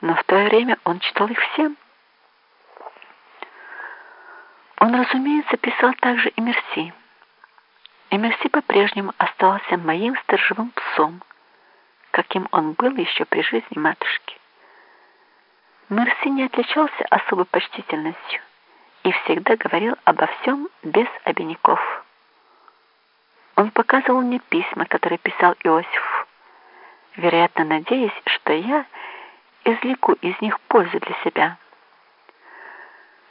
но в то время он читал их всем. Он, разумеется, писал также и Мерси. И Мерси по-прежнему оставался моим сторожевым псом, каким он был еще при жизни матушки. Мерси не отличался особой почтительностью и всегда говорил обо всем без обиняков. Он показывал мне письма, которые писал Иосиф, вероятно, надеясь, что я извлеку из них пользу для себя.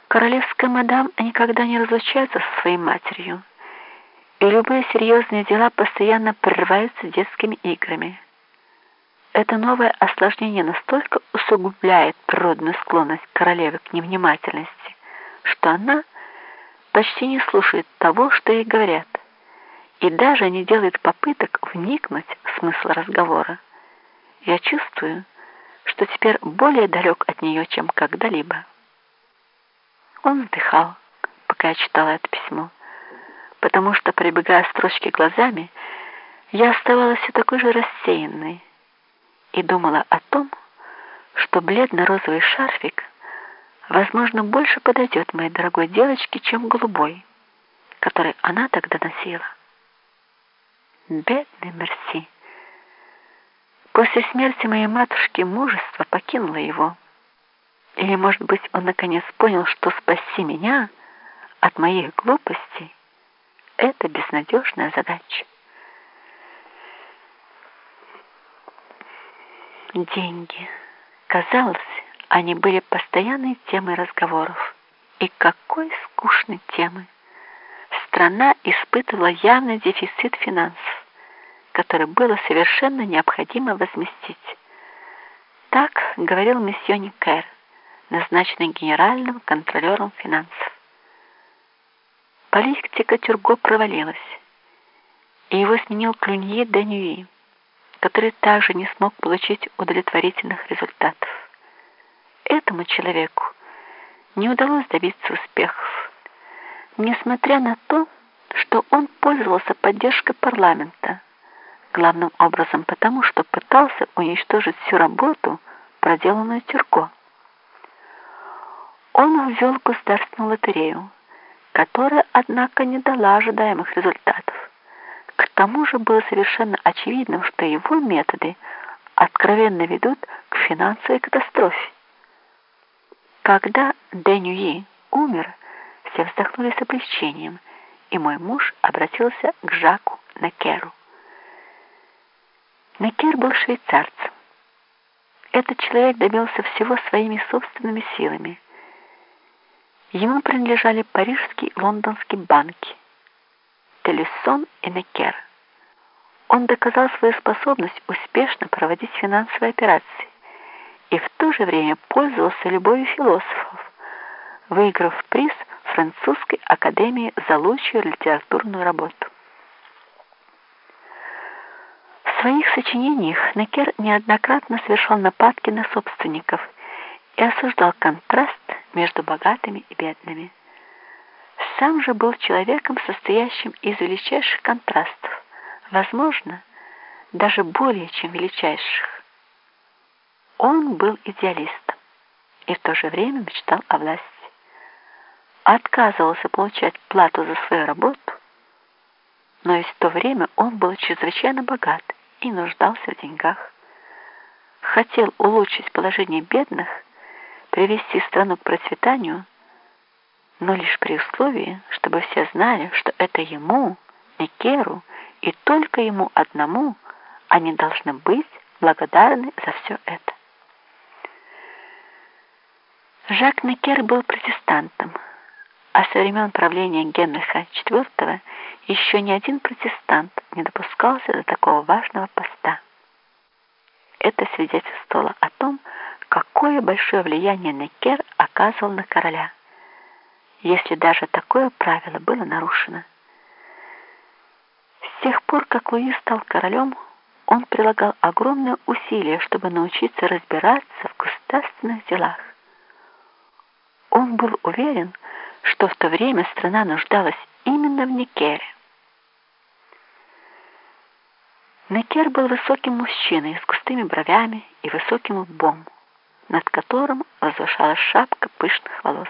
Королевская мадам никогда не разлучается со своей матерью, и любые серьезные дела постоянно прерываются детскими играми. Это новое осложнение настолько усугубляет природную склонность королевы к невнимательности, что она почти не слушает того, что ей говорят, и даже не делает попыток вникнуть в смысл разговора. Я чувствую, что теперь более далек от нее, чем когда-либо. Он вздыхал, пока я читала это письмо, потому что, прибегая строчки глазами, я оставалась все такой же рассеянной и думала о том, что бледно-розовый шарфик, возможно, больше подойдет моей дорогой девочке, чем голубой, который она тогда носила. Бедный Мерси. После смерти моей матушки мужество покинуло его. Или, может быть, он наконец понял, что спасти меня от моих глупостей — это безнадежная задача. Деньги. Казалось, они были постоянной темой разговоров. И какой скучной темы! Страна испытывала явный дефицит финансов, который было совершенно необходимо возместить. Так говорил месье Никер назначенный генеральным контролером финансов. Политика Тюрго провалилась, и его сменил Клюнье Данюи, который также не смог получить удовлетворительных результатов. Этому человеку не удалось добиться успехов, несмотря на то, что он пользовался поддержкой парламента, главным образом потому, что пытался уничтожить всю работу, проделанную Тюрко он ввел государственную лотерею, которая, однако, не дала ожидаемых результатов. К тому же было совершенно очевидным, что его методы откровенно ведут к финансовой катастрофе. Когда Денюи умер, все вздохнули с облегчением, и мой муж обратился к Жаку Некеру. Некер был швейцарцем. Этот человек добился всего своими собственными силами – Ему принадлежали парижские и лондонские банки, Телесон и Некер. Он доказал свою способность успешно проводить финансовые операции и в то же время пользовался любовью философов, выиграв приз Французской академии за лучшую литературную работу. В своих сочинениях Некер неоднократно совершал нападки на собственников и осуждал контраст между богатыми и бедными. Сам же был человеком, состоящим из величайших контрастов, возможно, даже более чем величайших. Он был идеалистом и в то же время мечтал о власти. Отказывался получать плату за свою работу, но и в то время он был чрезвычайно богат и нуждался в деньгах. Хотел улучшить положение бедных – привести страну к процветанию, но лишь при условии, чтобы все знали, что это ему, Некеру, и только ему одному они должны быть благодарны за все это. Жак Некер был протестантом, а со времен правления Генриха IV еще ни один протестант не допускался до такого важного поста. Это свидетельствовало о том, какое большое влияние Некер оказывал на короля, если даже такое правило было нарушено. С тех пор, как Луи стал королем, он прилагал огромные усилия, чтобы научиться разбираться в государственных делах. Он был уверен, что в то время страна нуждалась именно в Некере. Некер был высоким мужчиной с густыми бровями и высоким лбом над которым возвышалась шапка пышных волос.